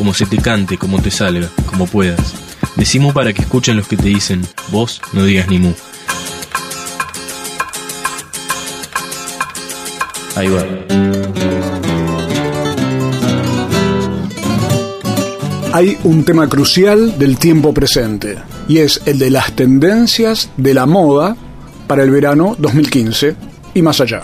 como se te cante, como te salga, como puedas. Decimos para que escuchen los que te dicen, vos no digas ni mu. Ahí va. Hay un tema crucial del tiempo presente y es el de las tendencias de la moda para el verano 2015 y más allá.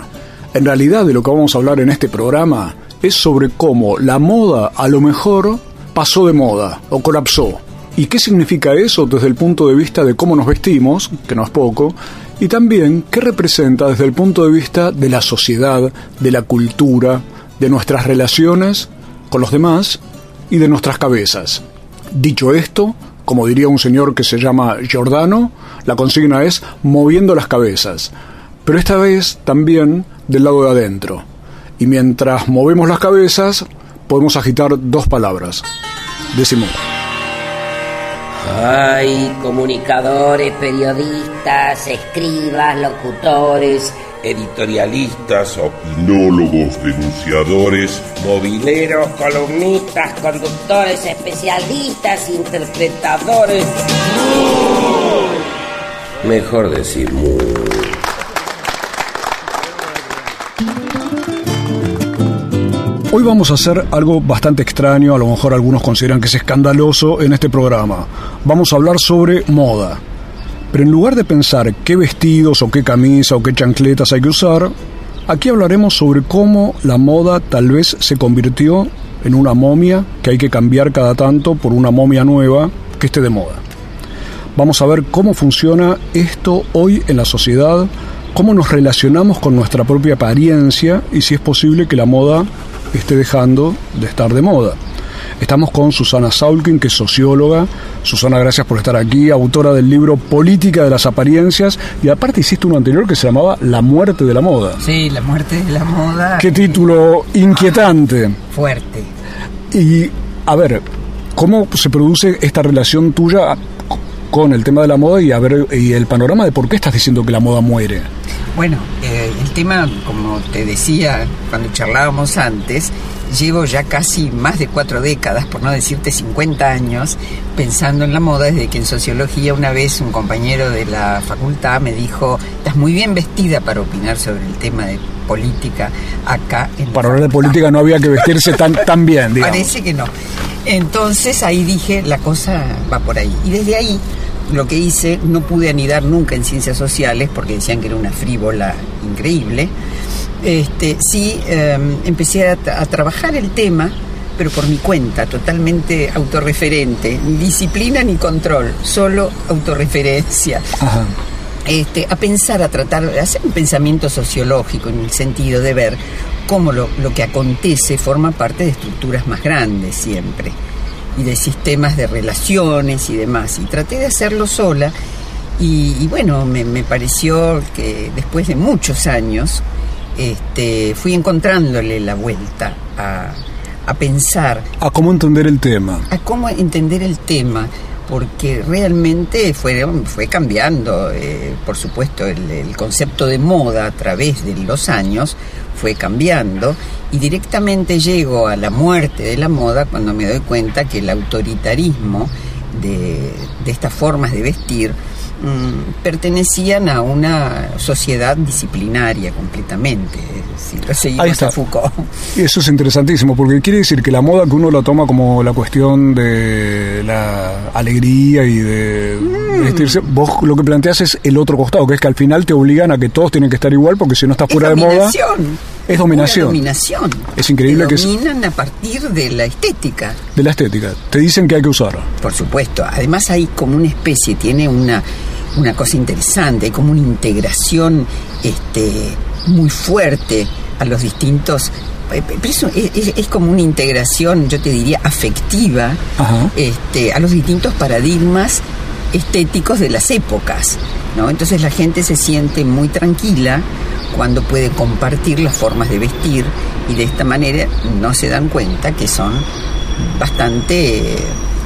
En realidad de lo que vamos a hablar en este programa es sobre cómo la moda a lo mejor pasó de moda o colapsó. ¿Y qué significa eso desde el punto de vista de cómo nos vestimos, que no es poco, y también qué representa desde el punto de vista de la sociedad, de la cultura, de nuestras relaciones con los demás y de nuestras cabezas. Dicho esto, como diría un señor que se llama Giordano, la consigna es moviendo las cabezas, pero esta vez también del lado de adentro. Y mientras movemos las cabezas, podemos agitar dos palabras. Decimos. Hay comunicadores, periodistas, escribas, locutores, editorialistas, opinólogos, denunciadores, mobileros, columnistas, conductores, especialistas, interpretadores. Mejor decir Hoy vamos a hacer algo bastante extraño, a lo mejor algunos consideran que es escandaloso en este programa. Vamos a hablar sobre moda. Pero en lugar de pensar qué vestidos o qué camisa o qué chancletas hay que usar, aquí hablaremos sobre cómo la moda tal vez se convirtió en una momia que hay que cambiar cada tanto por una momia nueva que esté de moda. Vamos a ver cómo funciona esto hoy en la sociedad, cómo nos relacionamos con nuestra propia apariencia y si es posible que la moda esté dejando de estar de moda. Estamos con Susana Saulkin, que es socióloga. Susana, gracias por estar aquí, autora del libro Política de las Apariencias. Y aparte hiciste uno anterior que se llamaba La muerte de la moda. Sí, La muerte de la moda. Qué título inquietante. Fuerte. Y, a ver, ¿cómo se produce esta relación tuya con el tema de la moda y, a ver, y el panorama de por qué estás diciendo que la moda muere? Bueno, eh, el tema, como te decía cuando charlábamos antes, llevo ya casi más de cuatro décadas, por no decirte 50 años, pensando en la moda, desde que en sociología una vez un compañero de la facultad me dijo, estás muy bien vestida para opinar sobre el tema de política acá en Para hablar de política no había que vestirse tan, tan bien, digamos. Parece que no. Entonces ahí dije, la cosa va por ahí. Y desde ahí lo que hice, no pude anidar nunca en ciencias sociales porque decían que era una frívola increíble. Este, sí, em, empecé a, a, trabajar el tema, pero por mi cuenta, totalmente autorreferente, disciplina ni control, solo autorreferencia. Ajá. Este, a pensar, a tratar, a hacer un pensamiento sociológico en el sentido de ver cómo lo, lo que acontece forma parte de estructuras más grandes siempre y de sistemas de relaciones y demás. Y traté de hacerlo sola y, y bueno, me, me, pareció que después de muchos años este, fui encontrándole la vuelta a, a pensar. A cómo entender el tema. A cómo entender el tema porque realmente fue, fue cambiando, eh, por supuesto, el, el, concepto de moda a través de los años fue cambiando y directamente llego a la muerte de la moda cuando me doy cuenta que el autoritarismo de, de estas formas de vestir mmm, pertenecían a una sociedad disciplinaria completamente. Si Ahí está. a Foucault. Y eso es interesantísimo, porque quiere decir que la moda que uno la toma como la cuestión de la alegría y de mm. vestirse, vos lo que planteas es el otro costado, que es que al final te obligan a que todos tienen que estar igual, porque si no estás fuera es de moda. Es dominación. dominación. Es increíble que dominan a partir de la estética. De la estética. Te dicen que hay que usar. Por supuesto. Además hay como una especie, tiene una, una cosa interesante, hay como una integración este, muy fuerte a los distintos eh, pero eso es, es como una integración, yo te diría, afectiva Ajá. este, a los distintos paradigmas estéticos de las épocas. ¿no? Entonces la gente se siente muy tranquila cuando puede compartir las formas de vestir y de esta manera no se dan cuenta que son bastante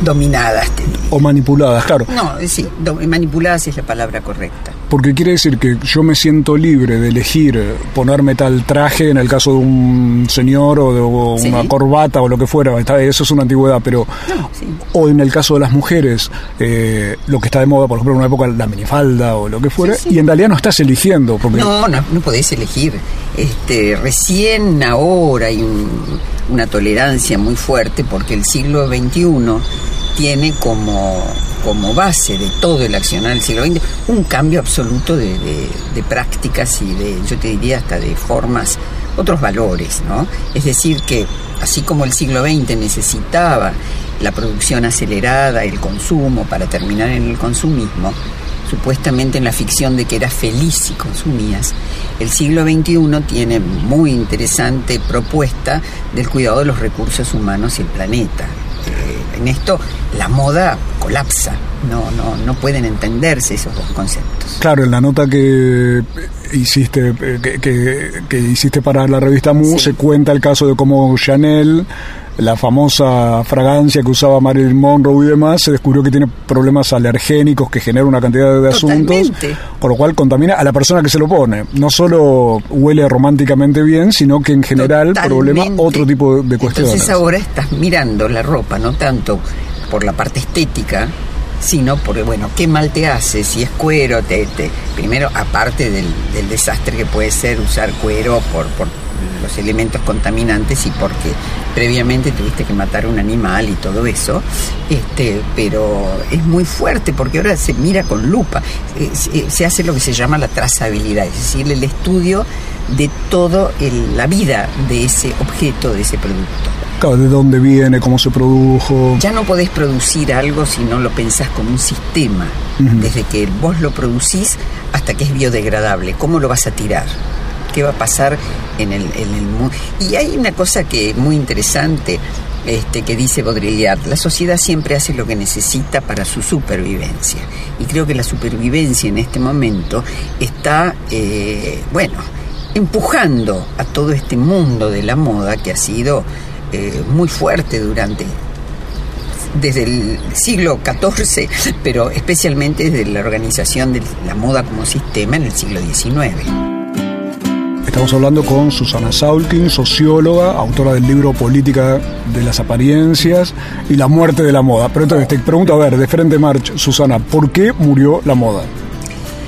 dominadas. O manipuladas, claro. No, sí, manipuladas es la palabra correcta. Porque quiere decir que yo me siento libre de elegir ponerme tal traje en el caso de un señor o de o Sí. una corbata o lo que fuera. Está- Eso es una antigüedad, pero. No, sí. O en el caso de las mujeres, eh, lo que está de moda, por ejemplo, en una época, la minifalda o lo que fuera, sí. y en realidad no estás eligiendo. Porque No, no, no podés elegir. Este, recién ahora hay un- una tolerancia muy fuerte porque el siglo XXI tiene como, como base de todo el accionar del siglo XX un cambio absoluto de, de- de prácticas y de, yo te diría, hasta de formas, otros valores, ¿no? Es decir, que así como el siglo XX necesitaba la producción acelerada, el consumo, para terminar en el consumismo, supuestamente en la ficción de que eras feliz si consumías, el siglo XXI tiene muy interesante propuesta del cuidado de los recursos humanos y el planeta. Eh, en esto la moda colapsa, no, no, no pueden entenderse esos dos conceptos. Claro, en la nota que hiciste eh, que, que- que hiciste para la revista Mu Sí. se cuenta el caso de cómo Chanel, la famosa fragancia que usaba Marilyn Monroe y demás, se descubrió que tiene problemas alergénicos que genera una cantidad de asuntos, con lo cual contamina a la persona que se lo pone. No solo huele románticamente bien, sino que en general problema otro tipo de cuestiones. Entonces ahora estás mirando la ropa, no tanto por la parte estética, sino por, bueno, qué mal te hace, si es cuero, te, te- primero, aparte del, del desastre que puede ser usar cuero por, por los elementos contaminantes y porque previamente tuviste que matar un animal y todo eso, este, pero es muy fuerte porque ahora se mira con lupa, Eh, se- se hace lo que se llama la trazabilidad, es decir, el estudio de toda la vida de ese objeto, de ese producto. Claro, de dónde viene, cómo se produjo. Ya no podés producir algo si no lo pensás como un sistema, desde que vos lo producís hasta que es biodegradable. ¿Cómo lo vas a tirar? ¿Qué va a pasar en el, en el mundo? Y hay una cosa que muy interesante este, que dice Baudrillard. La sociedad siempre hace lo que necesita para su supervivencia. Y creo que la supervivencia en este momento está, eh, bueno, empujando a todo este mundo de la moda que ha sido eh, muy fuerte durante desde el siglo XIV, pero especialmente desde la organización de la moda como sistema en el siglo XIX. Estamos hablando con Susana Saulkin, socióloga, autora del libro Política de las Apariencias y la muerte de la moda. Pero entonces te pregunto, a ver, de frente march, Susana, ¿por qué murió la moda?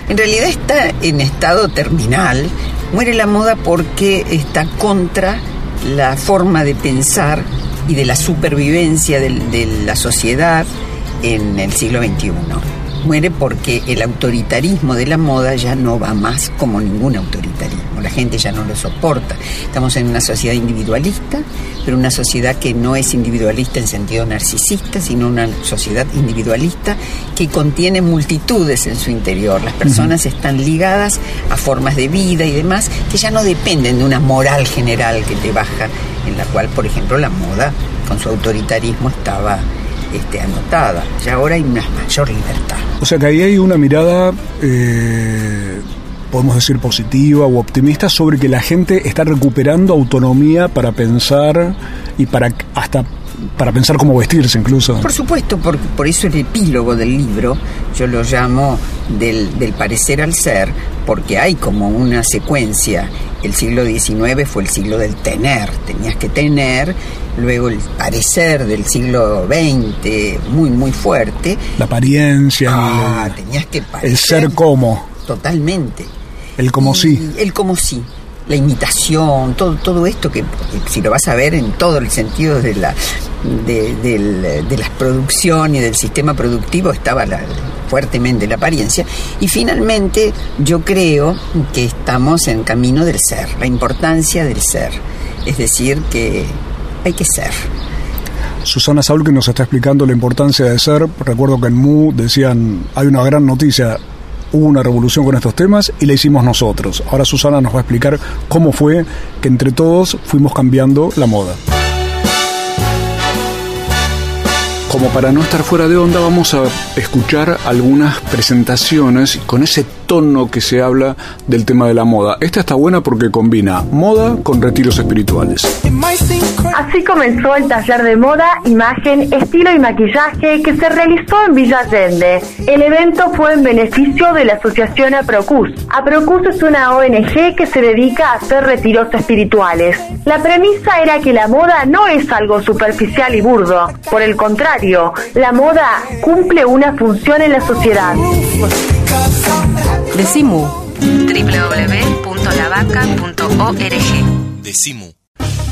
En realidad está en estado terminal. Muere la moda porque está contra la forma de pensar y de la supervivencia del- de, la sociedad en el siglo XXI. Muere porque el autoritarismo de la moda ya no va más como ningún autoritarismo. La gente ya no lo soporta. Estamos en una sociedad individualista, pero una sociedad que no es individualista en sentido narcisista, sino una sociedad individualista que contiene multitudes en su interior. Las personas están ligadas a formas de vida y demás que ya no dependen de una moral general que te baja, en la cual, por ejemplo, la moda con su autoritarismo estaba este, anotada. Ya ahora hay una mayor libertad. O sea que ahí hay una mirada, eh, podemos decir, positiva o optimista sobre que la gente está recuperando autonomía para pensar y para hasta para pensar cómo vestirse incluso. Por supuesto, por, por eso el epílogo del libro yo lo llamo del, del parecer al ser, porque hay como una secuencia. El siglo XIX fue el siglo del tener, tenías que tener, luego el parecer del siglo XX, muy, muy fuerte. La apariencia, Ah, el, tenías que el parecer. ser como, Totalmente. el como sí. El como sí. La imitación, todo, todo esto que si lo vas a ver en todo el sentido de la de, del- de las producciones y del sistema productivo estaba la- fuertemente la apariencia y finalmente yo creo que estamos en camino del ser, la importancia del ser, es decir que hay que ser. Susana Saúl que nos está explicando la importancia de ser. Recuerdo que en Mu decían, hay una gran noticia, hubo una revolución con estos temas y la hicimos nosotros. Ahora Susana nos va a explicar cómo fue que entre todos fuimos cambiando la moda. Como para no estar fuera de onda, vamos a escuchar algunas presentaciones con ese tono que se habla del tema de la moda. Esta está buena porque combina moda con retiros espirituales. Así comenzó el taller de moda, imagen, estilo y maquillaje que se realizó en Villa Allende. El evento fue en beneficio de la asociación APROCUS. APROCUS es una ONG que se dedica a hacer retiros espirituales. La premisa era que la moda no es algo superficial y burdo. Por el contrario, la moda cumple una función en la sociedad. Decimu. www.lavaca.org. Decimu.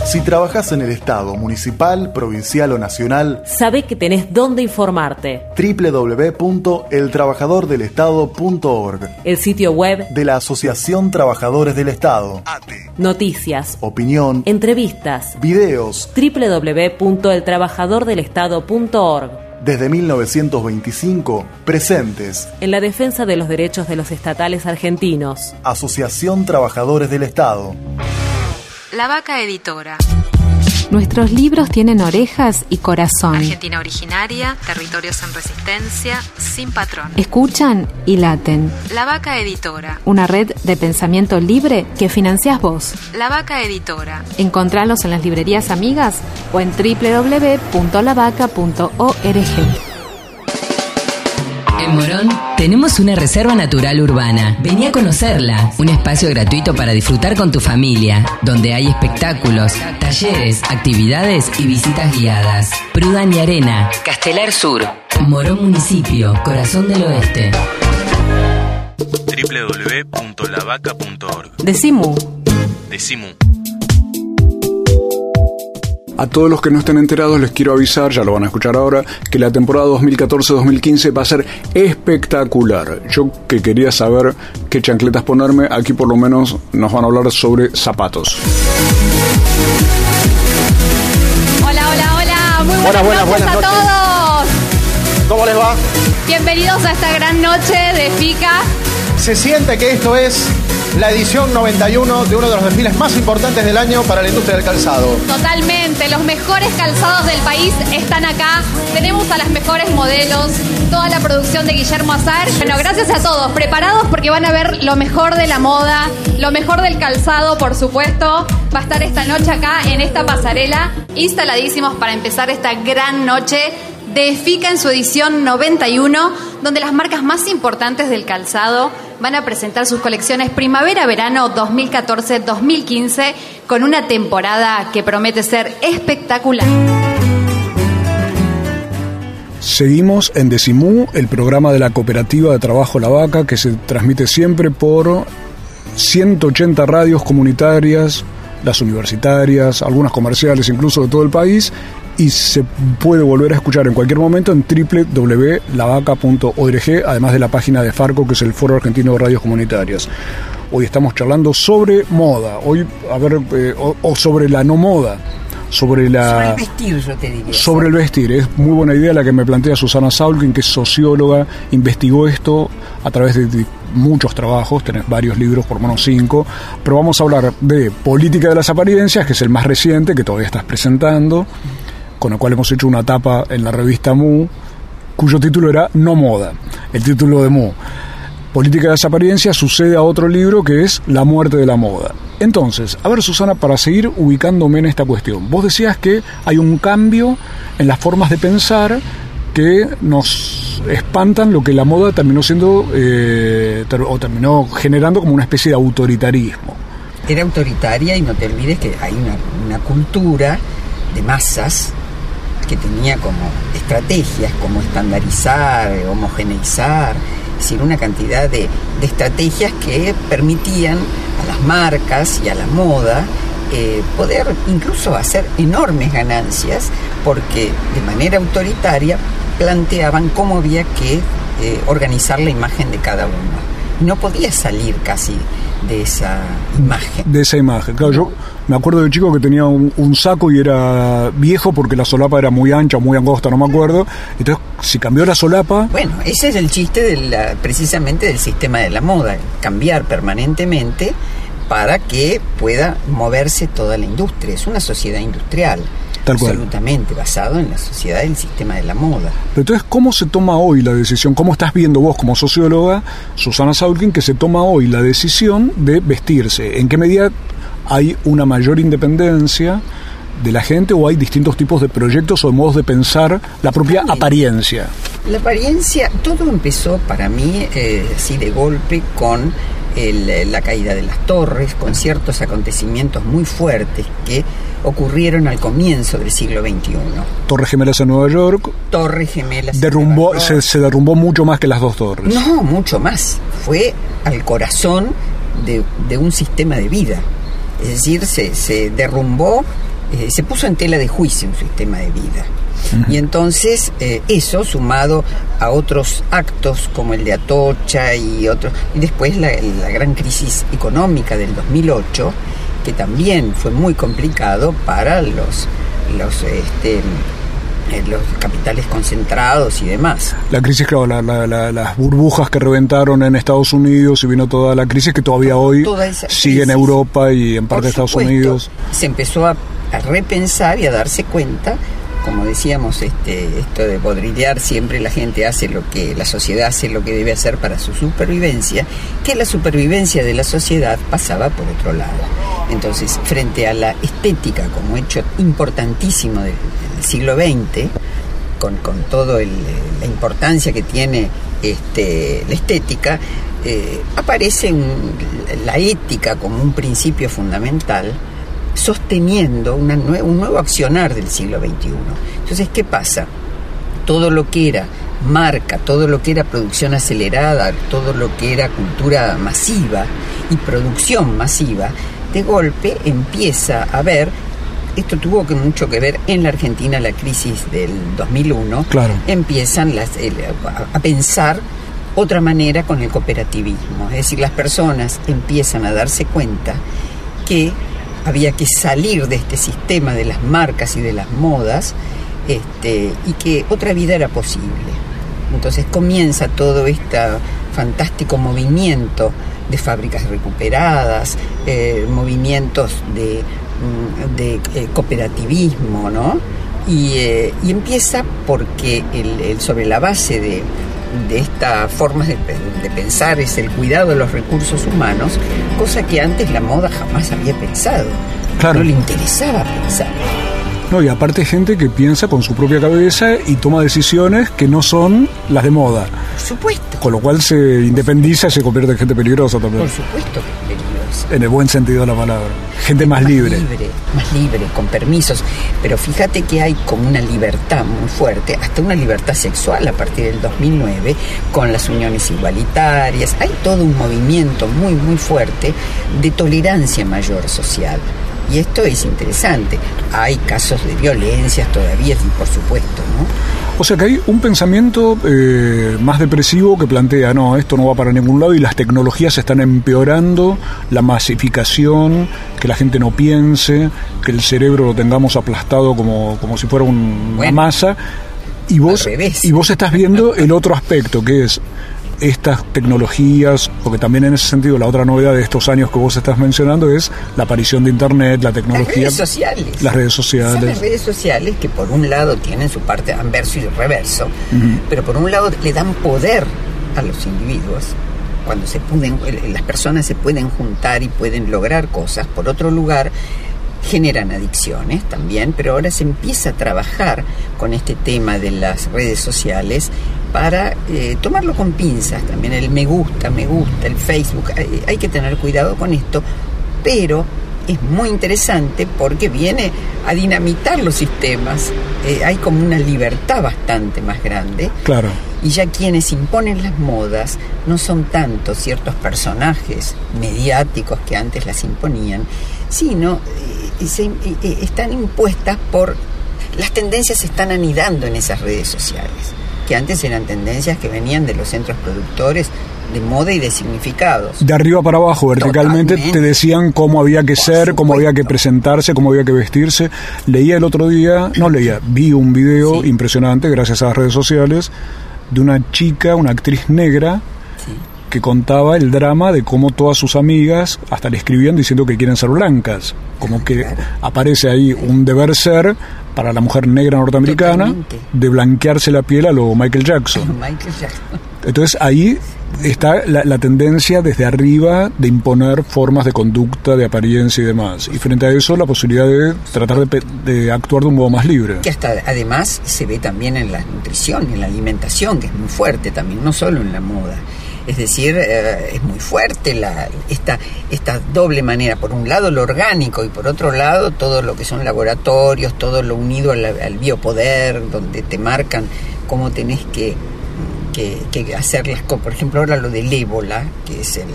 Si trabajas en el Estado, municipal, provincial o nacional, sabe que tenés dónde informarte. www.eltrabajadordelestado.org El sitio web de la Asociación Trabajadores del Estado. Noticias, Opinión, entrevistas, videos. www.eltrabajadordelestado.org Desde 1925, presentes. En la defensa de los derechos de los estatales argentinos. Asociación Trabajadores del Estado. La Vaca Editora. Nuestros libros tienen orejas y corazón. Argentina originaria, territorios en resistencia, sin patrón. Escuchan y laten. La Vaca Editora. Una red de pensamiento libre que financias vos. La Vaca Editora. Encontralos en las librerías amigas o en www.lavaca.org. En Morón tenemos una reserva natural urbana. Vení a conocerla. Un espacio gratuito para disfrutar con tu familia, donde hay espectáculos, talleres, actividades y visitas guiadas. Prudan y Arena, Castelar Sur, Morón Municipio, Corazón del Oeste. www.lavaca.org. Decimu. Decimu. A todos los que no estén enterados les quiero avisar, ya lo van a escuchar ahora, que la temporada 2014-2015 va a ser espectacular. Yo que quería saber qué chancletas ponerme, aquí por lo menos nos van a hablar sobre zapatos. Hola, hola, hola. Muy buenas, Buenas, buenas, noches buenas a todos. ¿Cómo les va? Bienvenidos a esta gran noche de FICA. Se siente que esto es la edición 91 de uno de los desfiles más importantes del año para la industria del calzado. Totalmente, los mejores calzados del país están acá. Tenemos a las mejores modelos, toda la producción de Guillermo Azar. Bueno, gracias a todos, preparados porque van a ver lo mejor de la moda, lo mejor del calzado, por supuesto. Va a estar esta noche acá en esta pasarela, instaladísimos para empezar esta gran noche de FICA en su edición 91, donde las marcas más importantes del calzado van a presentar sus colecciones primavera-verano 2014-2015 con una temporada que promete ser espectacular. Seguimos en Decimú, el programa de la Cooperativa de Trabajo La Vaca, que se transmite siempre por 180 radios comunitarias, las universitarias, algunas comerciales incluso de todo el país, y se puede volver a escuchar en cualquier momento en www.lavaca.org, además de la página de Farco, que es el Foro Argentino de Radios Comunitarias. Hoy estamos charlando sobre moda, hoy, a ver, eh, o, o sobre la no moda, sobre la... Sobre el vestir, yo te diría. Sobre el vestir, es muy buena idea la que me plantea Susana Saulkin, que es socióloga, investigó esto a través de, de muchos trabajos, tenés varios libros, por lo menos cinco, pero vamos a hablar de Política de las Apariencias, que es el más reciente, que todavía estás presentando, con el cual hemos hecho una tapa en la revista Mu, cuyo título era No Moda, el título de Mu. Política de las Apariencias sucede a otro libro que es La muerte de la moda. Entonces, a ver Susana, para seguir ubicándome en esta cuestión, vos decías que hay un cambio en las formas de pensar que nos espantan lo que la moda terminó siendo eh, o terminó generando como una especie de autoritarismo. Era autoritaria y no te olvides que hay una cultura de masas que tenía como estrategias como estandarizar, homogeneizar, es decir, una cantidad de, de estrategias que permitían a las marcas y a la moda eh, poder incluso hacer enormes ganancias porque de manera autoritaria planteaban cómo había que eh, organizar la imagen de cada uno. No podía salir casi de esa imagen. De esa imagen. Claro, yo me acuerdo de chico que tenía un, un, saco y era viejo porque la solapa era muy ancha, muy angosta, no me acuerdo. Entonces, si cambió la solapa... Bueno, ese es el chiste de la, precisamente del sistema de la moda, cambiar permanentemente para que pueda moverse toda la industria. Es una sociedad industrial. Tal cual. absolutamente basado en la sociedad del sistema de la moda. Pero entonces, ¿cómo se toma hoy la decisión? ¿Cómo estás viendo vos como socióloga, Susana Saulkin, que se toma hoy la decisión de vestirse? ¿En qué medida hay una mayor independencia de la gente o hay distintos tipos de proyectos o de modos de pensar la propia apariencia? La apariencia, todo empezó para mí eh, así de golpe con el, la caída de las torres, con ciertos acontecimientos muy fuertes que ocurrieron al comienzo del siglo XXI. Torres Gemelas en Nueva York. Torres Gemelas. Derrumbó, se, se, derrumbó mucho más que las dos torres. No, mucho más. Fue al corazón de, de un sistema de vida. Es decir, se, se derrumbó, eh, se puso en tela de juicio un sistema de vida. Y entonces eh, eso sumado a otros actos como el de Atocha y otros, y después la, la gran crisis económica del 2008, que también fue muy complicado para los, los este, los capitales concentrados y demás. La crisis, claro, la, la, la, las burbujas que reventaron en Estados Unidos y vino toda la crisis que todavía hoy sigue en Europa y en parte de Estados Unidos. Se empezó a, a, repensar y a darse cuenta, como decíamos, este, esto de podrillear, siempre la gente hace lo que, la sociedad hace lo que debe hacer para su supervivencia, que la supervivencia de la sociedad pasaba por otro lado. Entonces, frente a la estética como hecho importantísimo del, siglo XX, con, con toda la importancia que tiene este, la estética, eh, aparece la ética como un principio fundamental, sosteniendo una nue un nuevo accionar del siglo XXI. Entonces, ¿qué pasa? Todo lo que era marca, todo lo que era producción acelerada, todo lo que era cultura masiva y producción masiva, de golpe empieza a ver, esto tuvo que mucho que ver en la Argentina, la crisis del 2001, claro. empiezan las, el, a, a pensar otra manera con el cooperativismo. Es decir, las personas empiezan a darse cuenta que había que salir de este sistema de las marcas y de las modas este, y que otra vida era posible. Entonces comienza todo este fantástico movimiento de fábricas recuperadas, eh, movimientos de, mm, eh, cooperativismo, ¿no? Y, eh, empieza porque el, sobre la base de, de estas formas de, de, pensar es el cuidado de los recursos humanos, cosa que antes la moda jamás había pensado. Claro. No le interesaba pensar. No, y aparte gente que piensa con su propia cabeza y toma decisiones que no son las de moda. Por supuesto. Con lo cual se independiza y se convierte en gente peligrosa también. Por supuesto que es peligrosa. En el buen sentido de la palabra. Gente más, más libre. libre. Más libre, con permisos. Pero fíjate que hay como una libertad muy fuerte, hasta una libertad sexual a partir del 2009, con las uniones igualitarias. Hay todo un movimiento muy, muy fuerte de tolerancia mayor social. Y esto es interesante. Hay casos de violencias todavía, por supuesto, ¿no? O sea que hay un pensamiento eh, más depresivo que plantea, no, esto no va para ningún lado y las tecnologías están empeorando la masificación, que la gente no piense, que el cerebro lo tengamos aplastado como, como si fuera un, bueno, una masa. Y vos, y vos estás viendo el otro aspecto, que es estas tecnologías, porque también en ese sentido la otra novedad de estos años que vos estás mencionando es la aparición de Internet, la tecnología. Las redes sociales. Las redes sociales. Son las redes sociales que por un lado tienen su parte anverso y reverso, uh -huh. pero por un lado le dan poder a los individuos cuando se pueden, las personas se pueden juntar y pueden lograr cosas. Por otro lugar, generan adicciones también, pero ahora se empieza a trabajar con este tema de las redes sociales para eh, tomarlo con pinzas también, el me gusta, me gusta, el Facebook, hay, hay que tener cuidado con esto, pero es muy interesante porque viene a dinamitar los sistemas, eh, hay como una libertad bastante más grande. Claro. Y ya quienes imponen las modas no son tanto ciertos personajes mediáticos que antes las imponían, sino eh, se, eh, están impuestas por... Las tendencias se están anidando en esas redes sociales, que antes eran tendencias que venían de los centros productores de moda y de significados. De arriba para abajo, verticalmente, te decían cómo había que ser, cómo había que presentarse, cómo había que vestirse. Leía el otro día, no leía, vi un video impresionante, gracias a las redes sociales, de una chica, una actriz negra, que contaba el drama de cómo todas sus amigas hasta le escribían diciendo que quieren ser blancas. Como que aparece ahí un deber ser para la mujer negra norteamericana de blanquearse la piel a lo Michael Jackson. Entonces ahí está la, tendencia desde arriba de imponer formas de conducta, de apariencia y demás. Y frente a eso la posibilidad de tratar de, de, actuar de un modo más libre. Que hasta además se ve también en la nutrición, en la alimentación, que es muy fuerte también, no solo en la moda. Es decir, eh, es muy fuerte la, esta, esta doble manera. Por un lado lo orgánico y por otro lado todo lo que son laboratorios, todo lo unido al, al biopoder, donde te marcan cómo tenés que que, que hacer las cosas. Por ejemplo, ahora lo del ébola, que es el,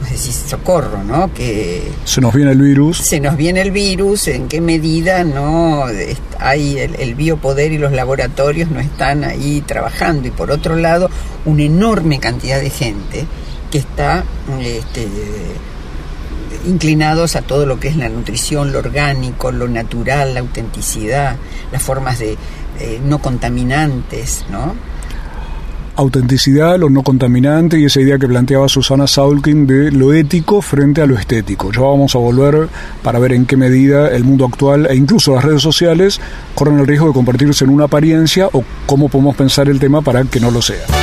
no sé si socorro, ¿no? Que se nos viene el virus. Se nos viene el virus, en qué medida no hay el, biopoder y los laboratorios no están ahí trabajando. Y por otro lado, una enorme cantidad de gente que está este, inclinados a todo lo que es la nutrición, lo orgánico, lo natural, la autenticidad, las formas de eh, no contaminantes, ¿no? Autenticidad, lo no contaminante y esa idea que planteaba Susana Saulkin de lo ético frente a lo estético. Ya vamos a volver para ver en qué medida el mundo actual e incluso las redes sociales corren el riesgo de convertirse en una apariencia o cómo podemos pensar el tema para que no lo sea.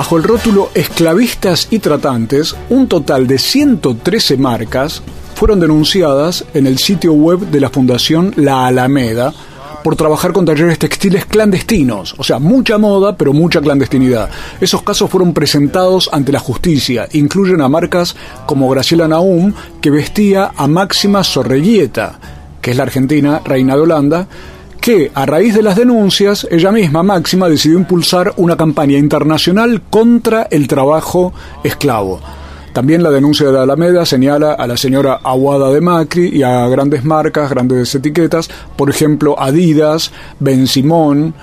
Bajo el rótulo Esclavistas y Tratantes, un total de 113 marcas fueron denunciadas en el sitio web de la Fundación La Alameda por trabajar con talleres textiles clandestinos, o sea, mucha moda, pero mucha clandestinidad. Esos casos fueron presentados ante la justicia, incluyen a marcas como Graciela Naum, que vestía a Máxima Sorreguieta, que es la argentina reina de Holanda, que a raíz de las denuncias, ella misma, Máxima, decidió impulsar una campaña internacional contra el trabajo esclavo. También la denuncia de la Alameda señala a la señora Aguada de Macri y a grandes marcas, grandes etiquetas, por ejemplo Adidas, Ben Simón,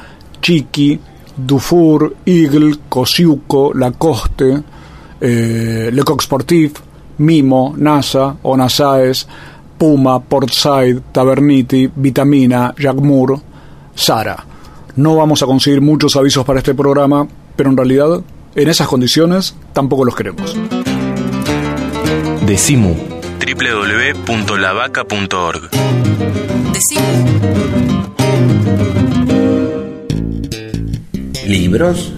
Chiqui, Dufour, Eagle, Cosiuco, Lacoste, eh, Lecoq Sportif, Mimo, NASA, Onasaes, Puma, Portside, Taberniti, Vitamina, Jacmour, Sara. No vamos a conseguir muchos avisos para este programa, pero en realidad, en esas condiciones, tampoco los queremos. Decimu www.lavaca.org Decimu Libros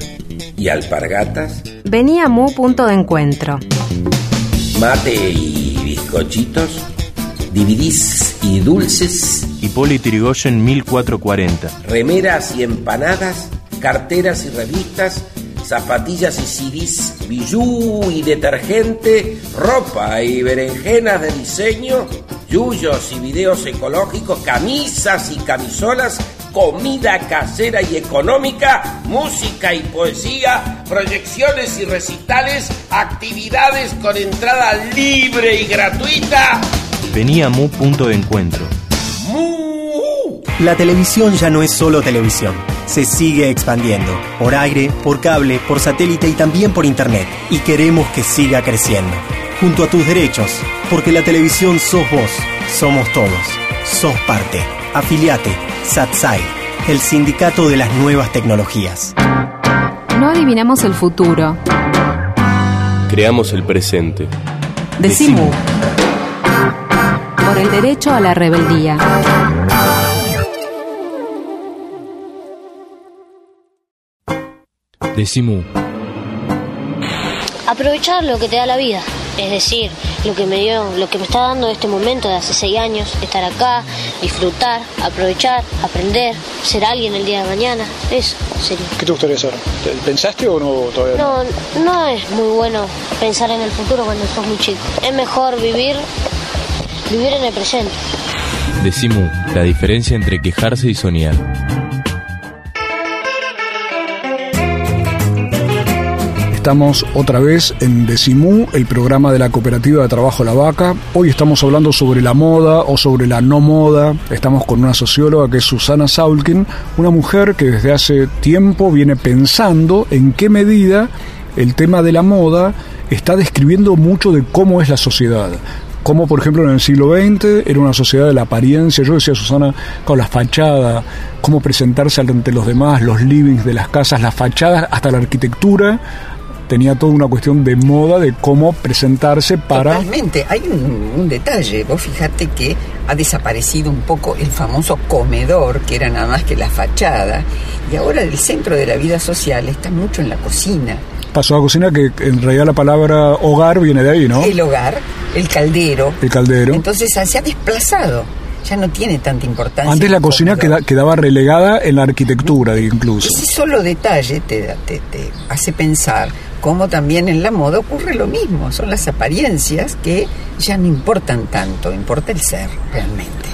y alpargatas. Venía Mu punto de encuentro. Mate y bizcochitos. Dividís y dulces. Hipólito Yrigoyen 1440. Remeras y empanadas. Carteras y revistas zapatillas y CDs, bijú y detergente, ropa y berenjenas de diseño, yuyos y videos ecológicos, camisas y camisolas, comida casera y económica, música y poesía, proyecciones y recitales, actividades con entrada libre y gratuita. Venía Mu punto de encuentro. La televisión ya no es solo televisión se sigue expandiendo, por aire, por cable, por satélite y también por internet. Y queremos que siga creciendo. Junto a tus derechos, porque la televisión sos vos, somos todos. Sos parte. Afiliate. SATSAI, el sindicato de las nuevas tecnologías. No adivinamos el futuro. Creamos el presente. Decimos. Por el derecho a la rebeldía. Decimu. Aprovechar lo que te da la vida, es decir, lo que me dio, lo que me está dando este momento de hace seis años, estar acá, disfrutar, aprovechar, aprender, ser alguien el día de mañana, eso sería. ¿Qué te gustaría ser? ¿Pensaste o no todavía? No, no es muy bueno pensar en el futuro cuando sos muy chico. Es mejor vivir, vivir en el presente. Decimu, la diferencia entre quejarse y soñar. Estamos otra vez en Decimú, el programa de la Cooperativa de Trabajo La Vaca. Hoy estamos hablando sobre la moda o sobre la no moda. Estamos con una socióloga que es Susana Saulkin, una mujer que desde hace tiempo viene pensando en qué medida el tema de la moda está describiendo mucho de cómo es la sociedad como por ejemplo en el siglo XX era una sociedad de la apariencia, yo decía Susana, con la fachada, cómo presentarse ante los demás, los livings de las casas, las fachadas, hasta la arquitectura, tenía toda una cuestión de moda de cómo presentarse para... Totalmente, hay un, detalle, vos fíjate que ha desaparecido un poco el famoso comedor, que era nada más que la fachada, y ahora el centro de la vida social está mucho en la cocina. Pasó a cocina que en realidad la palabra hogar viene de ahí, ¿no? El hogar, el caldero. El caldero. Entonces se ha desplazado ya no tiene tanta importancia. Antes la cocina quedaba relegada en la arquitectura, incluso. Ese solo detalle te, te, te, hace pensar como también en la moda ocurre lo mismo, son las apariencias que ya no importan tanto, importa el ser realmente.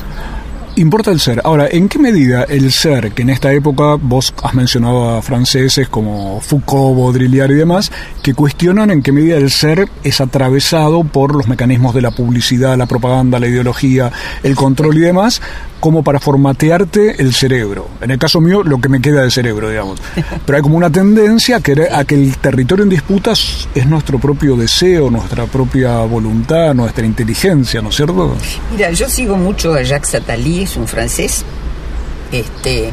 Importa el ser. Ahora, ¿en qué medida el ser, que en esta época vos has mencionado a franceses como Foucault, Baudrillard y demás, que cuestionan en qué medida el ser es atravesado por los mecanismos de la publicidad, la propaganda, la ideología, el control y demás, como para formatearte el cerebro. En el caso mío, lo que me queda del cerebro, digamos. Pero hay como una tendencia a que, a que el territorio en disputa es nuestro propio deseo, nuestra propia voluntad, nuestra inteligencia, ¿no es cierto? Mira, yo sigo mucho a Jacques Attali, es un francés, este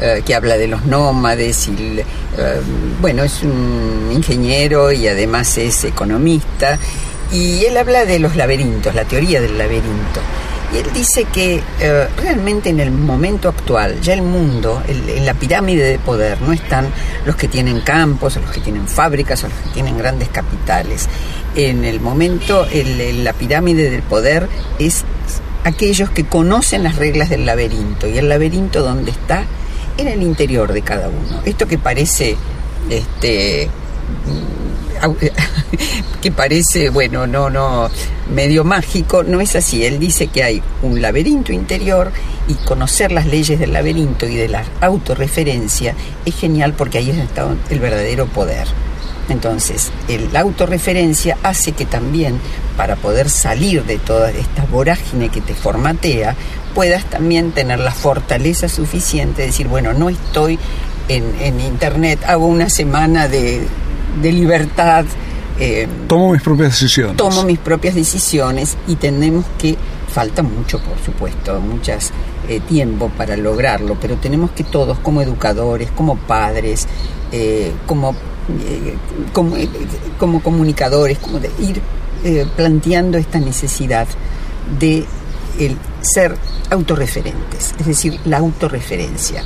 eh, que habla de los nómades y eh, bueno es un ingeniero y además es economista y él habla de los laberintos la teoría del laberinto y él dice que eh, realmente en el momento actual, ya el mundo, en la pirámide de poder, no están los que tienen campos, los que tienen fábricas, o los que tienen grandes capitales. En el momento, la pirámide del poder es aquellos que conocen las reglas del laberinto. Y el laberinto, ¿dónde está? En el interior de cada uno. Esto que parece este que parece, bueno, no, no, medio mágico, no es así. Él dice que hay un laberinto interior y conocer las leyes del laberinto y de la autorreferencia es genial porque ahí está el verdadero poder. Entonces, la autorreferencia hace que también, para poder salir de toda esta vorágine que te formatea, puedas también tener la fortaleza suficiente de decir, bueno, no estoy en, en Internet, hago una semana de, de libertad. Eh, tomo mis propias decisiones. Tomo mis propias decisiones y tenemos que, falta mucho por supuesto, muchas eh, tiempo para lograrlo, pero tenemos que todos como educadores, como padres, eh, como, como, como, comunicadores, como de ir planteando esta necesidad de el ser autorreferentes, es decir, la autorreferencia.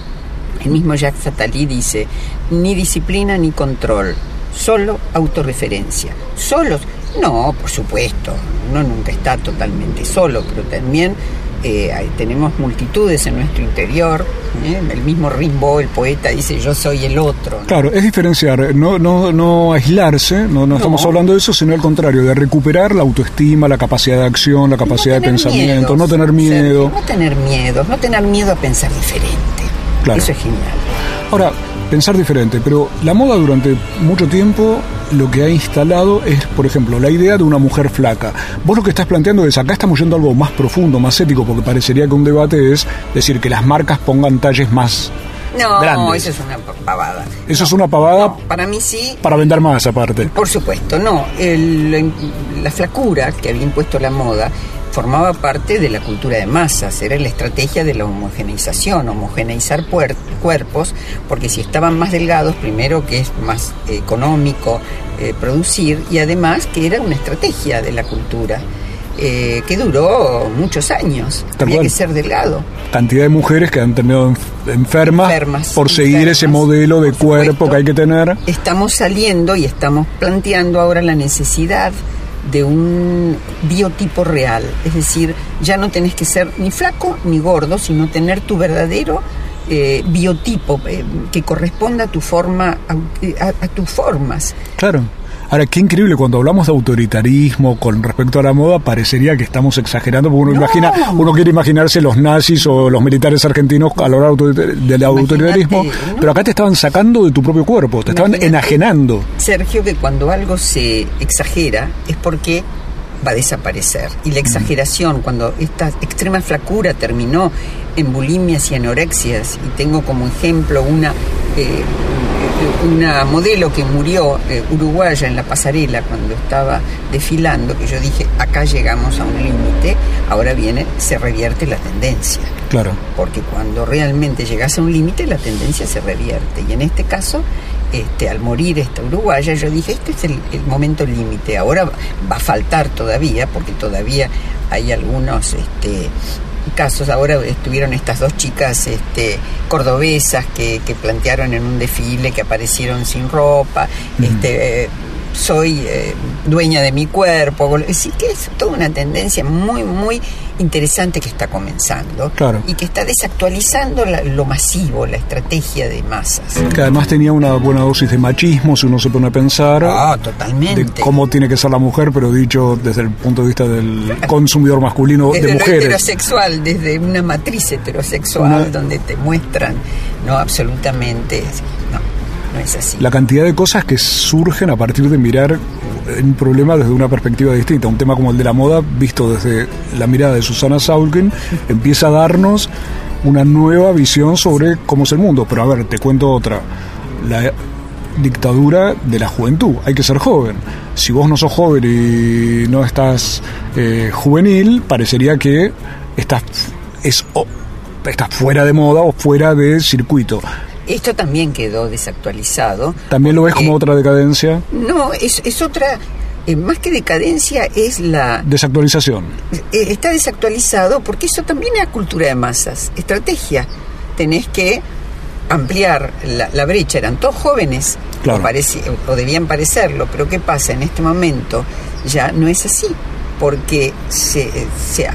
El mismo Jacques Attali dice, ni disciplina ni control, solo autorreferencia. ¿Solos? No, por supuesto, uno nunca está totalmente solo, pero también eh, tenemos multitudes en nuestro interior. ¿eh? El mismo Rimbaud, el poeta, dice yo soy el otro. Claro, es diferenciar, no, no, no aislarse, no, no, estamos hablando de eso, sino al contrario, de recuperar la autoestima, la capacidad de acción, la capacidad de pensamiento, no tener miedo. No tener miedo, no tener miedo a pensar diferente. Eso es genial. Ahora, pensar diferente, pero la moda durante mucho tiempo lo que ha instalado es, por ejemplo, la idea de una mujer flaca. Vos lo que estás planteando es, acá estamos yendo a algo más profundo, más ético, porque parecería que un debate es decir que las marcas pongan talles más no, eso es una pavada. Eso es una pavada. para mí sí. Para vender más aparte. Por supuesto, no. la flacura que había impuesto la moda formaba parte de la cultura de masas, era la estrategia de la homogeneización, homogeneizar cuerpos, porque si estaban más delgados, primero que es más económico eh, producir y además que era una estrategia de la cultura. Eh, que duró muchos años. Había que ser delgado. Cantidad de mujeres que han terminado enfermas, por seguir ese modelo de cuerpo que hay que tener. Estamos saliendo y estamos planteando ahora la necesidad de un biotipo real. Es decir, ya no tenés que ser ni flaco ni gordo, sino tener tu verdadero eh, biotipo eh, que corresponda a tu forma, a, tus formas. Claro. Ahora, qué increíble, cuando hablamos de autoritarismo con respecto a la moda, parecería que estamos exagerando, porque uno, imagina, uno quiere imaginarse los nazis o los militares argentinos a lo largo del autoritarismo, pero acá te estaban sacando de tu propio cuerpo, te estaban enajenando. Sergio, que cuando algo se exagera es porque va a desaparecer. Y la exageración, cuando esta extrema flacura terminó en bulimias y anorexias, y tengo como ejemplo una, eh, una modelo que murió eh, uruguaya en la pasarela cuando estaba desfilando, que yo dije, acá llegamos a un límite, ahora viene, se revierte la tendencia. Claro. Porque cuando realmente llegas a un límite, la tendencia se revierte. Y en este caso, este, al morir esta uruguaya, yo dije, este es el, momento límite, ahora va a faltar todavía, porque todavía hay algunos este, casos, ahora estuvieron estas dos chicas este, cordobesas que, plantearon en un desfile, que aparecieron sin ropa, este, eh, soy eh, dueña de mi cuerpo, sí que es toda una tendencia muy, muy interesante que está comenzando y que está desactualizando lo masivo, la estrategia de masas. Que además tenía una buena dosis de machismo, si uno se pone a pensar. Ah, totalmente. De cómo tiene que ser la mujer, pero dicho desde el punto de vista del consumidor masculino desde de lo mujeres. heterosexual, desde una matriz heterosexual donde te muestran, no absolutamente. No, no es así. La cantidad de cosas que surgen a partir de mirar un problema desde una perspectiva distinta. Un tema como el de la moda, visto desde la mirada de Susana Saulkin, empieza a darnos una nueva visión sobre cómo es el mundo. Pero a ver, te cuento otra. La dictadura de la juventud. Hay que ser joven. Si vos no sos joven y no estás eh, juvenil, parecería que estás, es, estás fuera de moda o fuera de circuito. Esto también quedó desactualizado. ¿También lo ves como otra decadencia? No, es, es otra, eh, más que decadencia es la... Desactualización. Eh, está desactualizado porque eso también es cultura de masas, estrategia. Tenés que ampliar la, brecha, eran todos jóvenes, claro. o, o debían parecerlo, pero ¿qué pasa? En este momento ya no es así porque se,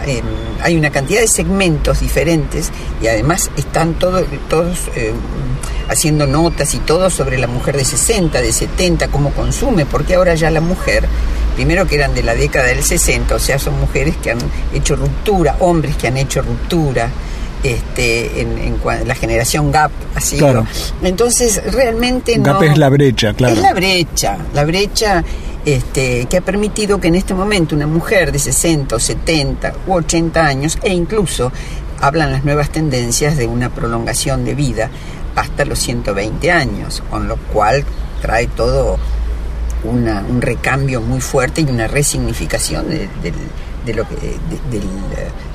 em, hay una cantidad de segmentos diferentes y además están todos em, haciendo notas y todo sobre la mujer de 60, de 70, cómo consume, porque ahora ya la mujer, primero que eran de la década del 60, o sea, son mujeres que han hecho ruptura, hombres que han hecho ruptura. Este, en, la generación GAP, así. Claro. Entonces, realmente no. GAP es la brecha, claro. Es la brecha. La brecha este, que ha permitido que en este momento una mujer de 60 o 70 u 80 años, e incluso hablan las nuevas tendencias de una prolongación de vida hasta los 120 años, con lo cual trae todo un recambio muy fuerte y una resignificación del de lo que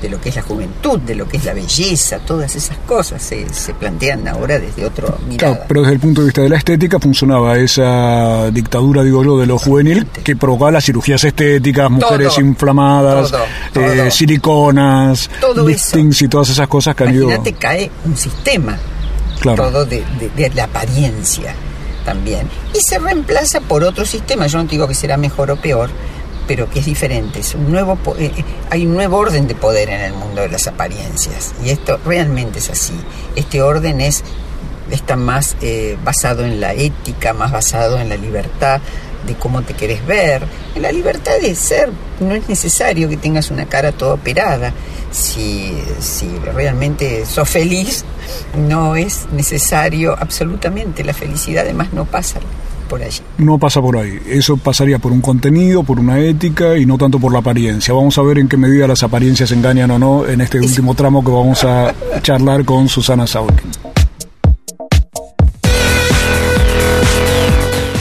de, lo que es la juventud, de lo que es la belleza, todas esas cosas se, se plantean ahora desde otro mirada. Claro, pero desde el punto de vista de la estética funcionaba esa dictadura, digo yo, de lo juvenil que provocaba las cirugías estéticas, mujeres inflamadas, eh, siliconas, liftings y todas esas cosas que han ido. Imagínate, cae un sistema, todo de, de la apariencia también, y se reemplaza por otro sistema. Yo no digo que será mejor o peor, pero que es diferente. Es un nuevo, eh, eh, hay un nuevo orden de poder en el mundo de las apariencias. Y esto realmente es así. Este orden es está más eh, basado en la ética, más basado en la libertad de cómo te querés ver, en la libertad de ser. No es necesario que tengas una cara toda operada. Si, si realmente sos feliz, no es necesario absolutamente. La felicidad además no pasa por allí. No pasa por ahí. Eso pasaría por un contenido, por una ética y no tanto por la apariencia. Vamos a ver en qué medida las apariencias engañan o no en este último tramo que vamos a charlar con Susana Saukin.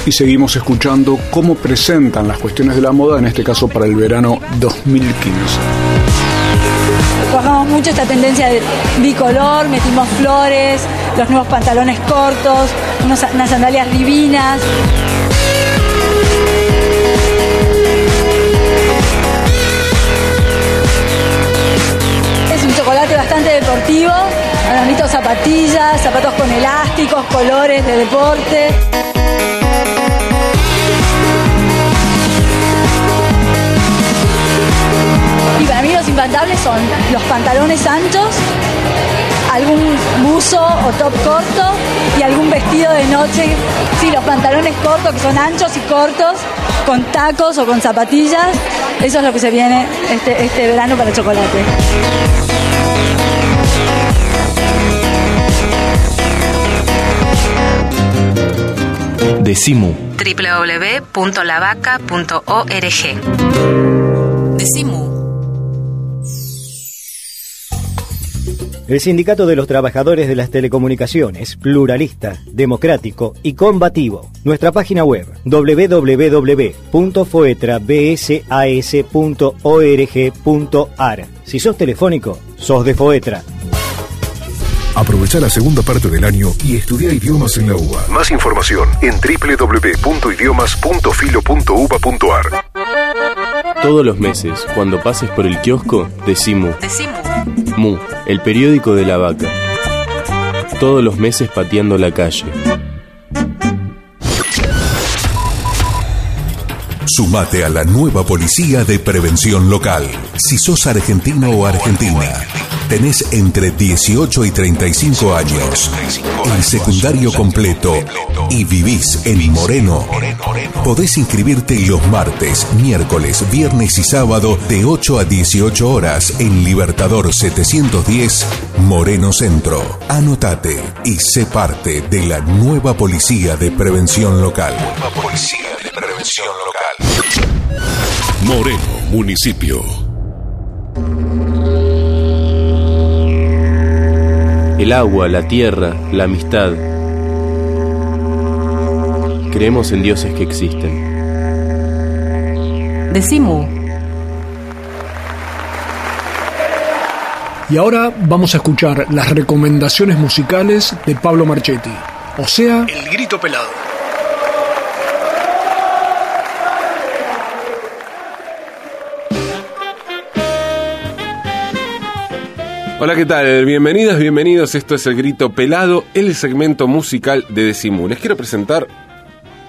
Y seguimos escuchando cómo presentan las cuestiones de la moda, en este caso para el verano 2015 trabajamos mucho esta tendencia de bicolor, metimos flores, los nuevos pantalones cortos, unas sandalias divinas. Es un chocolate bastante deportivo, visto zapatillas, zapatos con elásticos, colores de deporte. Son los pantalones anchos algún buzo o top corto y algún vestido de noche. Sí, los pantalones cortos que son anchos y cortos, con tacos o con zapatillas. Eso es lo que se viene este, este verano para el chocolate. Decimu. www.lavaca.org. Decimu. El Sindicato de los Trabajadores de las Telecomunicaciones, pluralista, democrático y combativo. Nuestra página web www.foetrabsas.org.ar. Si sos telefónico, sos de Foetra. Aprovecha la segunda parte del año y estudia idiomas en la UBA. Más información en www.idiomas.filo.uba.ar. Todos los meses, cuando pases por el kiosco, decimu. Decimu. Mu, el periódico de la vaca. Todos los meses pateando la calle. Sumate a la nueva policía de prevención local. Si sos argentino o argentina, tenés entre 18 y 35 años, el secundario completo y vivís en Moreno, podés inscribirte los martes, miércoles, viernes y sábado de 8 a 18 horas en Libertador 710 Moreno Centro. Anotate y sé parte de la nueva policía de prevención local. Nueva policía de prevención local. Moreno, municipio. El agua, la tierra, la amistad. Creemos en dioses que existen. Decimu. Y ahora vamos a escuchar las recomendaciones musicales de Pablo Marchetti, o sea, El Grito Pelado. Hola, ¿qué tal? Bienvenidas, bienvenidos. Esto es El Grito Pelado, el segmento musical de Decimu. Les quiero presentar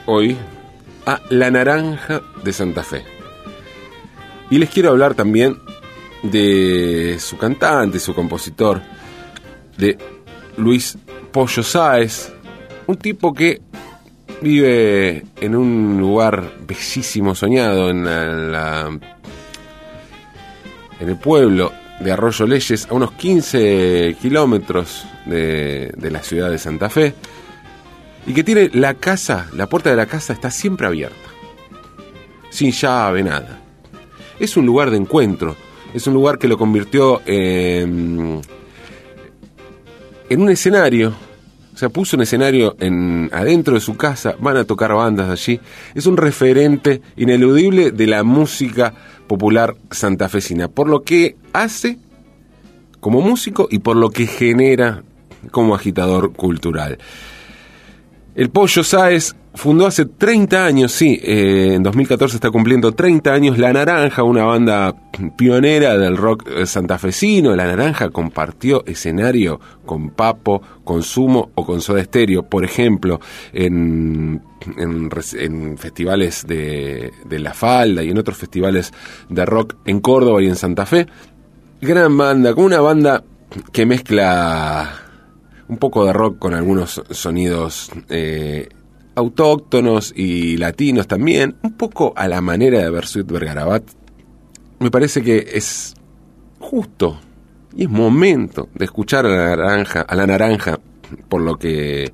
hoy a La Naranja de Santa Fe. Y les quiero hablar también de su cantante, su compositor, de Luis Pollo Sáez, un tipo que vive en un lugar bellísimo, soñado, en la- en el pueblo de Arroyo Leyes, a unos 15 kilómetros de, de la ciudad de Santa Fe, y que tiene la casa, la puerta de la casa está siempre abierta, sin llave, nada. Es un lugar de encuentro, es un lugar que lo convirtió en, en un escenario. Sea, puso un escenario en, adentro de su casa, van a tocar bandas allí. Es un referente ineludible de la música popular santafesina, por lo que hace como músico y por lo que genera como agitador cultural. El Pollo Sáez fundó hace 30 años, sí, eh, en 2014 está cumpliendo 30 años La Naranja, una banda pionera del rock eh, santafesino. La Naranja compartió escenario con Papo, con Sumo o con Soda Stereo, por ejemplo, en, festivales de, de La Falda y en otros festivales de rock en Córdoba y en Santa Fe. Gran banda, con una banda que mezcla un poco de rock con algunos sonidos eh, autóctonos y latinos también, un poco a la manera de Bersuit Vergarabat. Me parece que es justo y es momento de escuchar a la naranja, a la naranja por lo que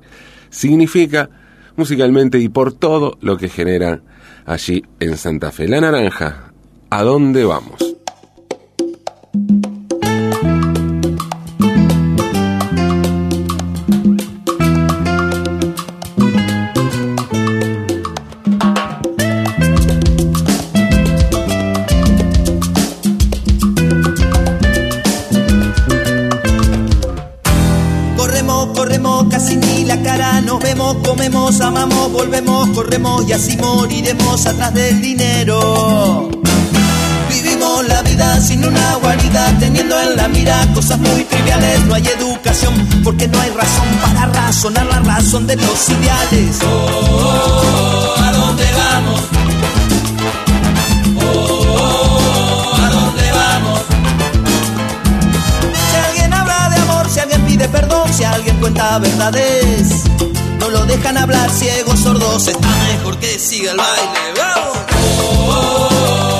significa musicalmente y por todo lo que genera allí en Santa Fe. La naranja, ¿a dónde vamos? Volvemos, corremos y así moriremos atrás del dinero. Vivimos la vida sin una guarida, teniendo en la mira cosas muy triviales. No hay educación porque no hay razón para razonar la razón de los ideales. Oh, ¿a dónde vamos? Oh, ¿a dónde vamos? Si alguien habla de amor, si alguien pide TikTok si alguien cuenta verdades. No lo dejan hablar ciegos, sordos, está mejor que siga el baile. ¡Vamos!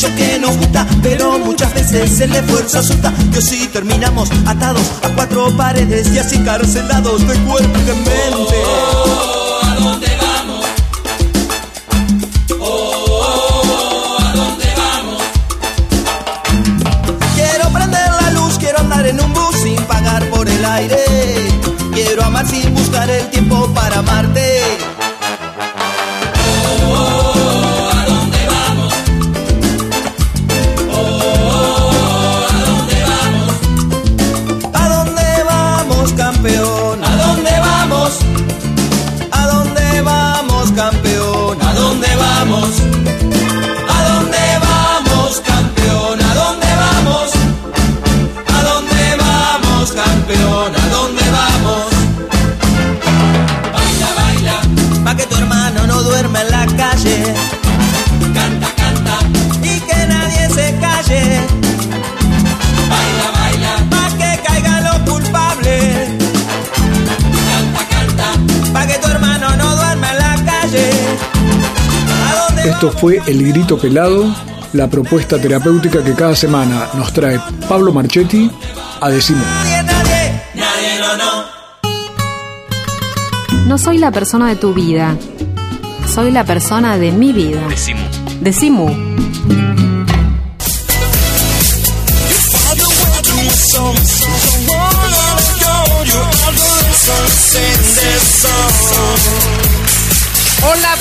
Aquello que nos gusta, pero muchas veces el esfuerzo asusta. Y así terminamos atados a cuatro paredes y así carcelados de cuerpo y de mente. ¿A dónde vamos? ¿A Esto fue El Grito Pelado, la propuesta terapéutica que cada semana nos trae Pablo Marchetti a Decimo. No, soy la persona de tu vida. Soy la persona de mi vida. Decimo. Decimu.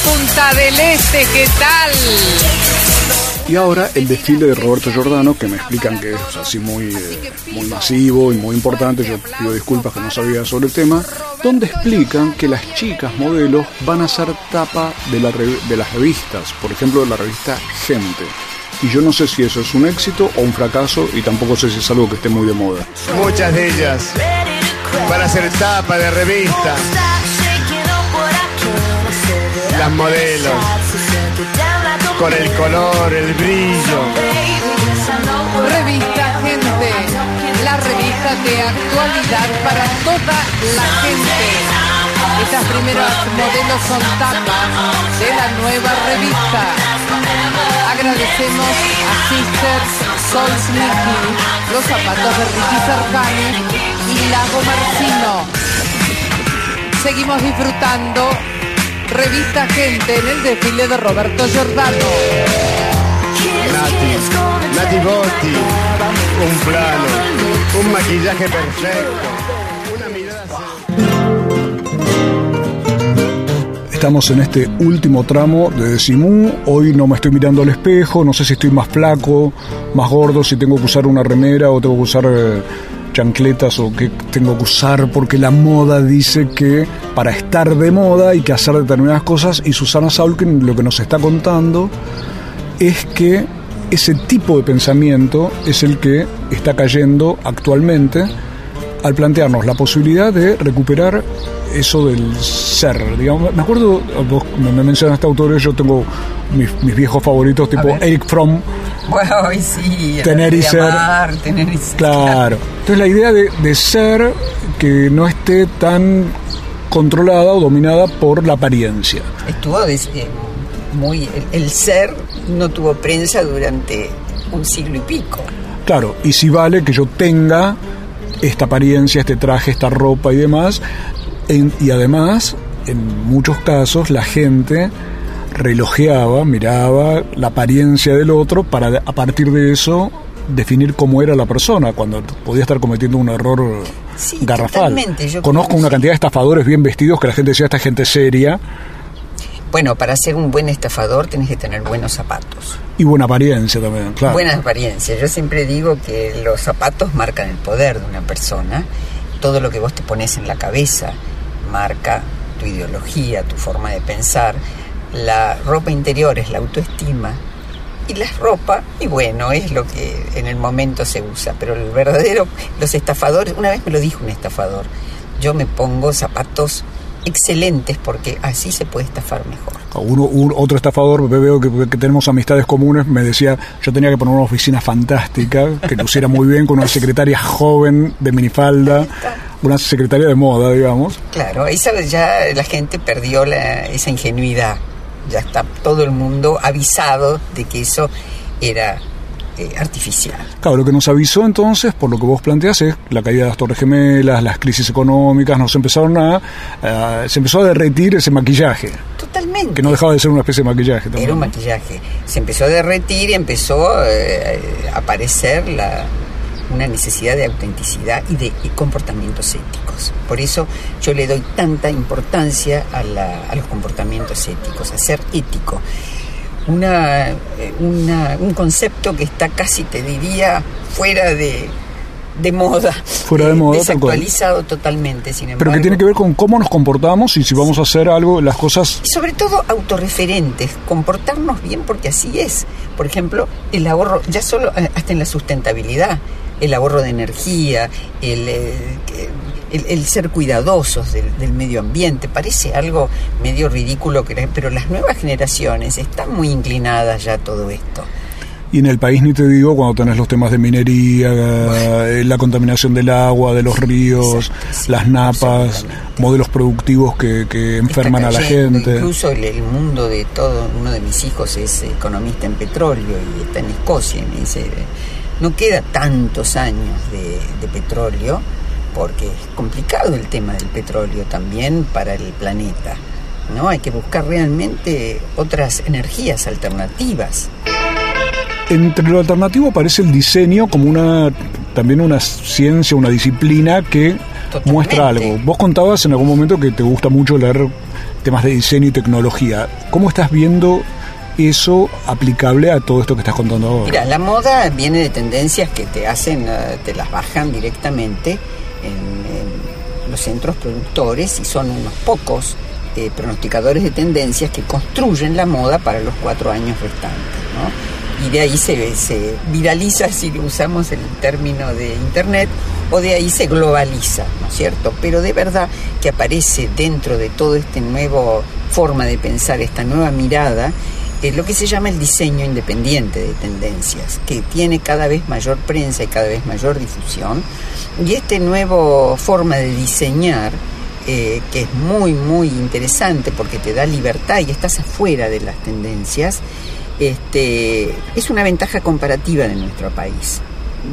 Punta del Este, ¿qué tal? Y ahora el desfile de Roberto Giordano, que me explican que es así muy, eh, muy masivo y muy importante, yo pido disculpas que no sabía sobre el tema, donde explican que las chicas modelos van a ser tapa de, la de las revistas, por ejemplo de la revista Gente. Y yo no sé si eso es un éxito o un fracaso y tampoco sé si es algo que esté muy de moda. Muchas de ellas van a ser tapa de revista. Las modelos. Con el color, el brillo. Revista Gente, la revista de actualidad para toda la gente. Estas primeras modelos son tapas de la nueva revista. Agradecemos a Sisters Sol Sneaky, los zapatos de Ricky Cercani y Lago Marcino. Seguimos disfrutando Revista Gente en el desfile de Roberto Giordano. Nati. Nati Botti. Un plano. Un maquillaje perfecto. Una mirada. Estamos en este último tramo de Decimú. Hoy no me estoy mirando al espejo, no sé si estoy más flaco, más gordo, si tengo que usar una remera o tengo que usar eh, chancletas o qué tengo que usar, porque la moda dice que para estar de moda hay que hacer determinadas cosas y Susana Saulkin lo que nos está contando es que ese tipo de pensamiento es el que está cayendo actualmente al plantearnos la posibilidad de recuperar eso del ser. Digamos, me acuerdo, vos me me mencionaste autores, yo tengo mis, mis viejos favoritos, tipo. Eric Fromm, Bueno, hoy sí. Tener y ser. amar, tener y ser. Claro. Entonces la idea de, de ser que no esté tan controlada o dominada por la apariencia. Estuvo des- eh, muy. El, el ser no tuvo prensa durante un siglo y pico. Claro, y si vale que yo tenga esta apariencia, este traje, esta ropa y demás, en- y además, en muchos casos, la gente relojeaba, miraba la apariencia del otro para a partir de eso definir cómo era la persona cuando podía estar cometiendo un error garrafal. totalmente, yo Conozco una sí. cantidad de estafadores bien vestidos que la gente decía esta es gente seria Bueno, para ser un buen estafador tenés que tener buenos zapatos. Y buena apariencia también, claro. Buena apariencia. Yo siempre digo que los zapatos marcan el poder de una persona. Todo lo que vos te pones en la cabeza marca tu ideología, tu forma de pensar. La ropa interior es la autoestima. Y la ropa, y bueno, es lo que en el momento se usa. Pero el verdadero, los estafadores, una vez me lo dijo un estafador, yo me pongo zapatos excelentes porque así se puede estafar mejor. Uno, un- otro estafador, veo que, que tenemos amistades comunes, me decía, yo tenía que poner una oficina fantástica, que luciera muy bien, con una secretaria joven de minifalda, una secretaria de moda, digamos. Claro, esa ya la gente perdió la- esa ingenuidad. Ya está todo el mundo avisado de que eso era eh, artificial. Claro, lo que nos avisó entonces, por lo que vos planteás, es la caída de las Torres Gemelas, las crisis económicas, nos empezaron a, se empezó a derretir ese maquillaje, Totalmente. que no dejaba de ser una especie de maquillaje también. Era un maquillaje. Se empezó a derretir y empezó eh, a aparecer la, una necesidad de autenticidad y de y comportamientos éticos. Por eso yo le doy tanta importancia a, la- a los comportamientos éticos, a ser ético. Una, eh, una- un concepto que está casi, te diría, fuera de, de moda. Fuera de moda, tal cual. Desactualizado totalmente, sin embargo. Pero que tiene que ver con cómo nos comportamos y si vamos a hacer algo, las cosas... Y sobre todo autorreferentes, comportarnos bien porque así es. Por ejemplo, el ahorro, ya solo eh, hasta en la sustentabilidad, el ahorro de energía, el, eh, el- el ser cuidadosos del, del medio ambiente, parece algo medio ridículo, pero las nuevas generaciones están muy inclinadas ya a todo esto. Y en el país ni te digo cuando tenés los temas de minería, eh, la contaminación del agua, de los ríos, las napas, modelos productivos que, que enferman a la gente. Incluso el, el mundo de todo, uno de mis hijos es economista en petróleo y está en Escocia y me dice, no queda tantos años de, de petróleo porque es complicado el tema del petróleo también para el planeta. ¿no? Hay que buscar realmente otras energías alternativas. Entre lo alternativo aparece el diseño como una también una ciencia, una disciplina que muestra algo. Vos contabas en algún momento que te gusta mucho leer temas de diseño y tecnología. ¿Cómo estás viendo eso aplicable a todo esto que estás contando ahora? Mira, la moda viene de tendencias que te hacen, eh, te las bajan directamente en, los centros productores y son unos pocos eh, pronosticadores de tendencias que construyen la moda para los cuatro años restantes, ¿no? Y de ahí se, se viraliza, si usamos el término de Internet, o de ahí se globaliza, ¿no es cierto? Pero de verdad que aparece dentro de todo este nuevo forma de pensar, esta nueva mirada, eh, lo que se llama el diseño independiente de tendencias, que tiene cada vez mayor prensa y cada vez mayor difusión. Y este nuevo forma de diseñar, eh, que es muy, muy interesante porque te da libertad y estás afuera de las tendencias, este, es una ventaja comparativa de nuestro país.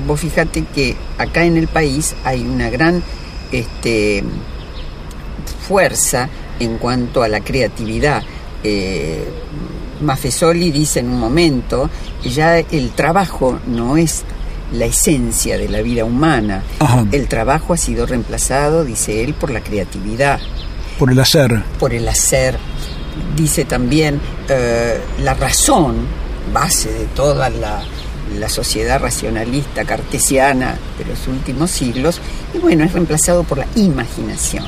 Vos fíjate que acá en el país hay una gran este, fuerza en cuanto a la creatividad. Eh, Maffesoli dice en un momento que ya el trabajo no es la esencia de la vida humana. Ajá. El trabajo ha sido reemplazado, dice él, por la creatividad, Por el hacer. por el hacer. Dice también eh, la razón, base de toda la, la sociedad racionalista cartesiana de los últimos siglos, y bueno, es reemplazado por la imaginación.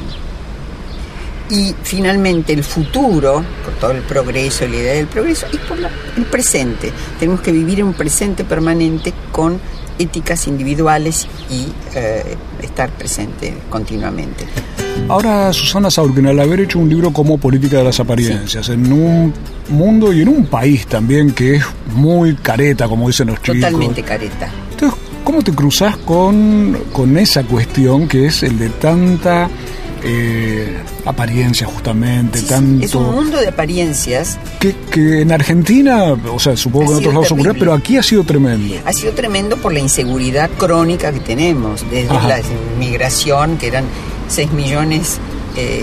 Y finalmente el futuro, con todo el progreso y la idea del progreso, es por la- el presente. Tenemos que vivir en un presente permanente con éticas individuales y eh, estar presente continuamente. Ahora, Susana Saurkin, al haber hecho un libro como Política de las Apariencias, en un mundo y en un país también que es muy careta, como dicen los chicos. Totalmente careta. Entonces, ¿cómo te cruzas con, con esa cuestión que es el de tanta eh, apariencia, justamente? tanto Es un mundo de apariencias que, que en Argentina, o sea, supongo que en otros lados ocurre, terrible. pero aquí ha sido tremendo. ha sido tremendo por la inseguridad crónica que tenemos, desde Ajá. la inmigración, que eran 6 millones, eh,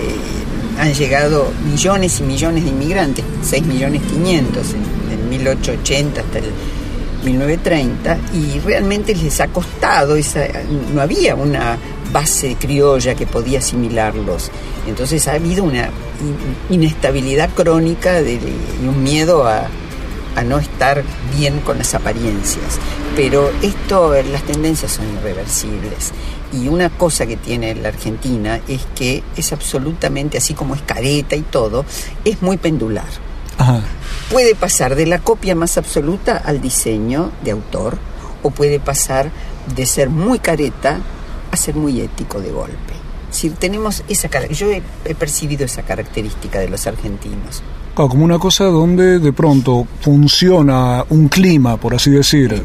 han llegado millones y millones de inmigrantes, 6 millones 500 en, en 1880 hasta el 1930, y realmente les ha costado, esa, no había una base criolla que podía asimilarlos. Entonces ha habido una inestabilidad crónica de, y un miedo a, a no estar bien con las apariencias. Pero esto, las tendencias son irreversibles. Y una cosa que tiene la Argentina es que es absolutamente, así como es careta y todo, es muy pendular. Puede pasar de la copia más absoluta al diseño de autor, o puede pasar de ser muy careta a ser muy ético de golpe. Si tenemos esa yo he, he percibido esa característica de los argentinos. como una cosa donde de pronto funciona un clima, por así decir,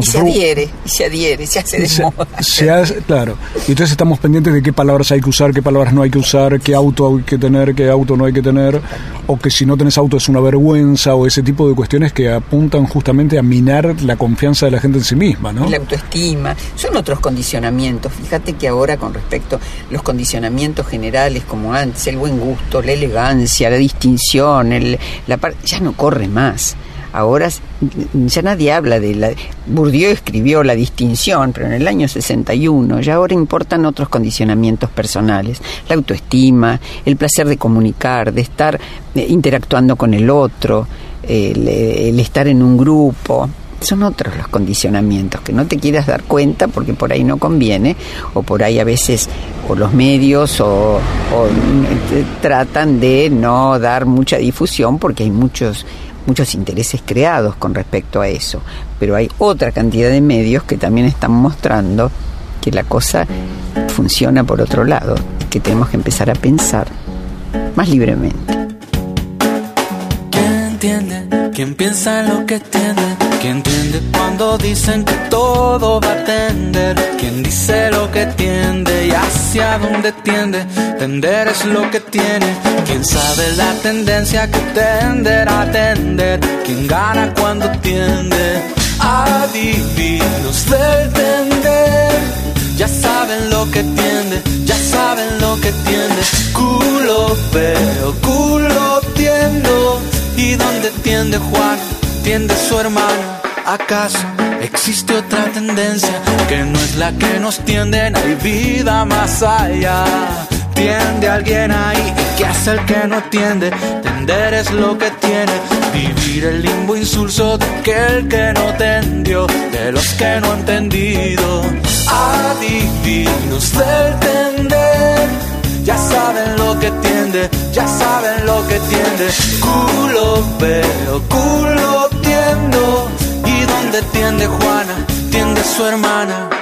y se adhiere, y se adhiere, se hace de moda. Se hace, claro. Y entonces estamos pendientes de qué palabras hay que usar, qué palabras no hay que usar, qué auto hay que tener, qué auto no hay que tener, o que si no tenés auto es una vergüenza, o ese tipo de cuestiones que apuntan justamente a minar la confianza de la gente en sí misma, ¿no? La autoestima. Son otros condicionamientos. Fíjate que ahora con respecto a los condicionamientos generales como antes, el buen gusto, la elegancia, la distinción, el, la ya no corre más. Ahora ya nadie habla de la... Bourdieu escribió la distinción, pero en el año 61 ya ahora importan otros condicionamientos personales, la autoestima, el placer de comunicar, de estar eh, interactuando con el otro, el, estar en un grupo, son otros los condicionamientos que no te quieras dar cuenta porque por ahí no conviene o por ahí a veces o los medios o, eh, tratan de no dar mucha difusión porque hay muchos muchos intereses creados con respecto a eso, pero hay otra cantidad de medios que también están mostrando que la cosa funciona por otro lado, que tenemos que empezar a pensar más libremente. ¿Quién entiende cuando dicen que todo va a tender? ¿Quién dice lo que tiende y hacia dónde tiende? Tender es lo que tiene. ¿Quién sabe la tendencia que tenderá a tender? ¿Quién gana cuando tiende? Adivinos del tender. Ya saben lo que tiende, ya saben lo que tiende. Culo veo, culo tiendo. ¿Y dónde tiende Juan? Entiende su hermano? ¿Acaso existe otra tendencia que no es la que nos tienden? Hay vida más allá. Tiende alguien ahí y qué hace el que no tiende. Tender es lo que tiene. Vivir el limbo insulso de aquel que no tendió, de los que no han entendido. Adivinos del tender ya saben lo que tiende, ya saben lo que tiende. Culo veo, culo ¿Y dónde tiende Juana? Tiende su hermana.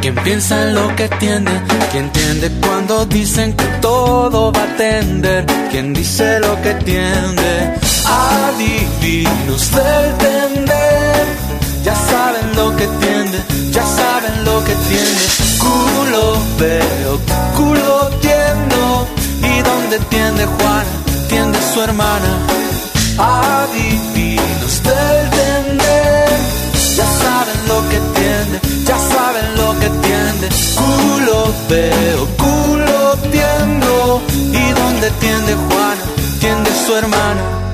¿Quién piensa en lo que tiene? ¿Quién entiende cuando dicen que todo va a tender? ¿Quién dice lo que tiende? Adivinos del tender. Ya saben lo que tiende, ya saben lo que tiende. Culo veo, culo tiendo. ¿Y dónde tiende Juan? Tiende su hermana. Adivinos del tender. Ya saben lo que tiende Culo veo, culo tiendo. ¿Y dónde tiende Juana? Tiende su hermana.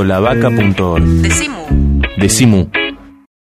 www.lavaca.org. Decimu. Decimu.